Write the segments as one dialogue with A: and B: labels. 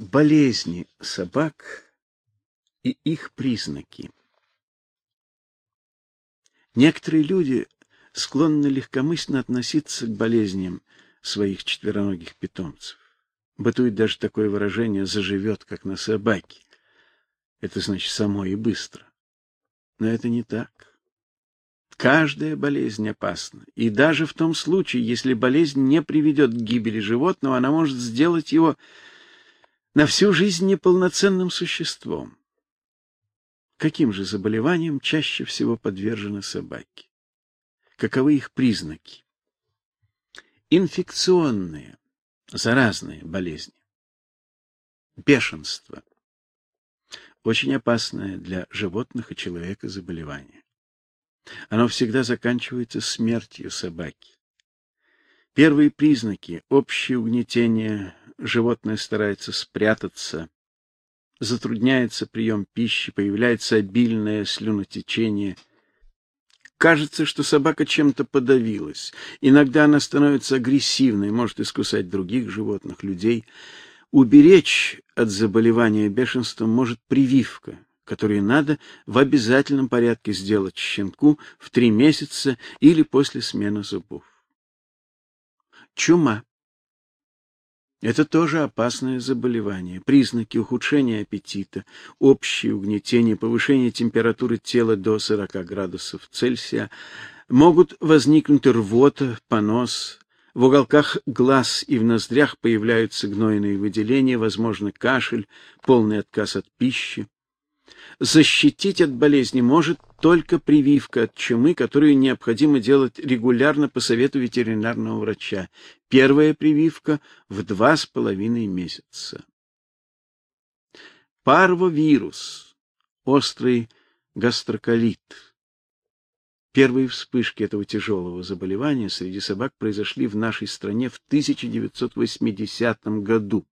A: Болезни собак и их признаки. Некоторые люди склонны легкомысленно относиться к болезням своих четвероногих питомцев. Бытует даже такое выражение заживет, как на собаке. Это значит само и быстро. Но это не так. Каждая болезнь опасна, и даже в том случае, если болезнь не приведет к гибели животного, она может сделать его на всю жизнь неполноценным существом. Каким же заболеваниям чаще всего подвержены собаки? Каковы их признаки? Инфекционные, заразные болезни. Бешенство. Очень опасное для животных и человека заболевание. Оно всегда заканчивается смертью собаки. Первые признаки общее угнетение, животное старается спрятаться, затрудняется прием пищи, появляется обильное слюнотечение. Кажется, что собака чем-то подавилась. Иногда она становится агрессивной, может искусать других животных, людей. Уберечь от заболевания бешенством может прививка, которую надо в обязательном порядке сделать щенку в три месяца или после смены зубов. Чума это тоже опасное заболевание. Признаки ухудшения аппетита, общее угнетение, повышение температуры тела до 40 градусов Цельсия, могут возникнуть рвота, понос, в уголках глаз и в ноздрях появляются гнойные выделения, возможно, кашель, полный отказ от пищи. Защитить от болезни может только прививка от чумы, которую необходимо делать регулярно по совету ветеринарного врача. Первая прививка в два с половиной месяца. Парвовирус, острый гастроколит. Первые вспышки этого тяжелого заболевания среди собак произошли в нашей стране в 1980 году.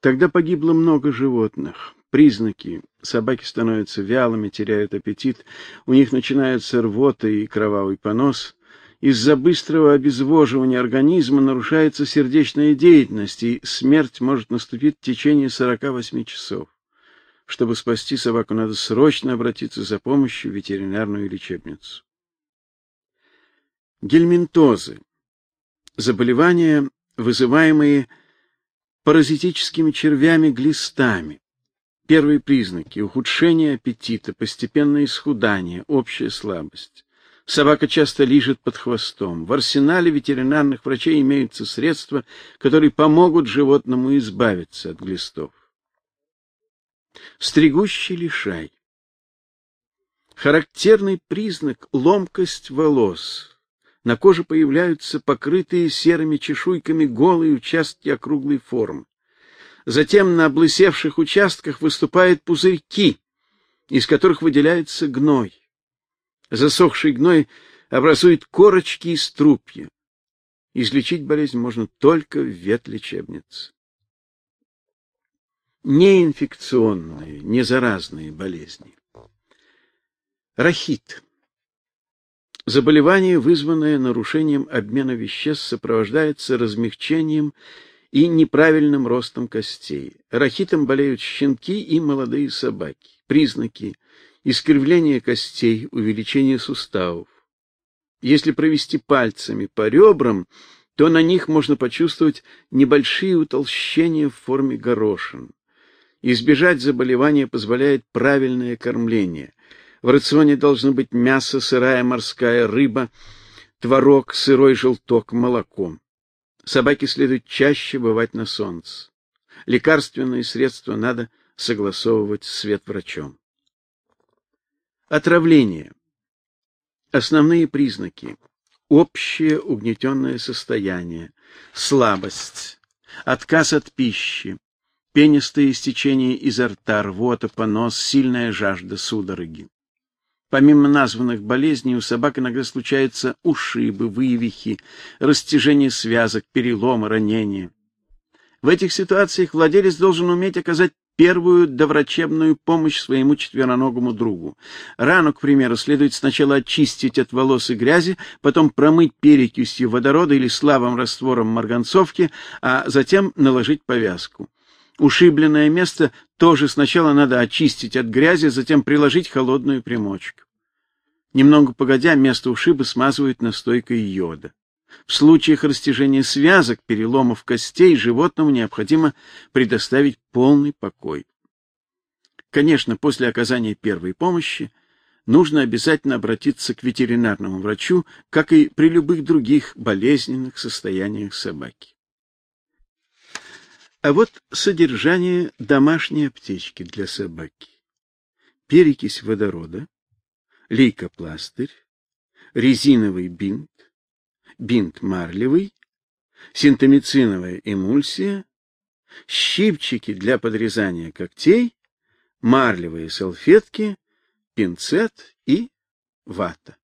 A: Тогда погибло много животных. Признаки: собаки становятся вялыми, теряют аппетит, у них начинается рвота и кровавый понос. Из-за быстрого обезвоживания организма нарушается сердечная деятельность, и смерть может наступить в течение 48 часов. Чтобы спасти собаку, надо срочно обратиться за помощью в ветеринарную лечебницу. Гельминтозы заболевания, вызываемые паразитическими червями-глистами. Первые признаки ухудшение аппетита, постепенное исхудание, общая слабость. Собака часто лижет под хвостом. В арсенале ветеринарных врачей имеются средства, которые помогут животному избавиться от глистов. Стригущий лишай. Характерный признак ломкость волос. На коже появляются покрытые серыми чешуйками голые участки округлой формы. Затем на облысевших участках выступают пузырьки, из которых выделяется гной. Засохший гной образует корочки и струпья. Излечить болезнь можно только в ветлечебнице. Неинфекционные, незаразные болезни. Рахит. Заболевание, вызванное нарушением обмена веществ, сопровождается размягчением и неправильным ростом костей. Рахитом болеют щенки и молодые собаки. Признаки: искривление костей, увеличение суставов. Если провести пальцами по ребрам, то на них можно почувствовать небольшие утолщения в форме горошин. Избежать заболевания позволяет правильное кормление. В рационе должно быть мясо, сырая морская рыба, творог, сырой желток, молоко. Собаке следует чаще бывать на солнце. Лекарственные средства надо согласовывать с ветврачом. Отравление. Основные признаки: общее угнетенное состояние, слабость, отказ от пищи, пенистое истечение изо рта, рвота, понос, сильная жажда, судороги. Помимо названных болезней у собак иногда случаются ушибы, вывихи, растяжение связок, переломы, ранения. В этих ситуациях владелец должен уметь оказать первую доврачебную помощь своему четвероногому другу. Рану, к примеру, следует сначала очистить от волос и грязи, потом промыть перекисью водорода или слабым раствором марганцовки, а затем наложить повязку. Ушибленное место тоже сначала надо очистить от грязи, затем приложить холодную примочку. Немного погодя, место ушиба смазывают настойкой йода. В случаях растяжения связок, переломов костей животному необходимо предоставить полный покой. Конечно, после оказания первой помощи нужно обязательно обратиться к ветеринарному врачу, как и при любых других болезненных состояниях собаки. А вот содержание домашней аптечки для собаки. Перекись водорода, лейкопластырь, резиновый бинт, бинт марлевый, синтомициновая эмульсия, щипчики для подрезания когтей, марлевые салфетки, пинцет и вата.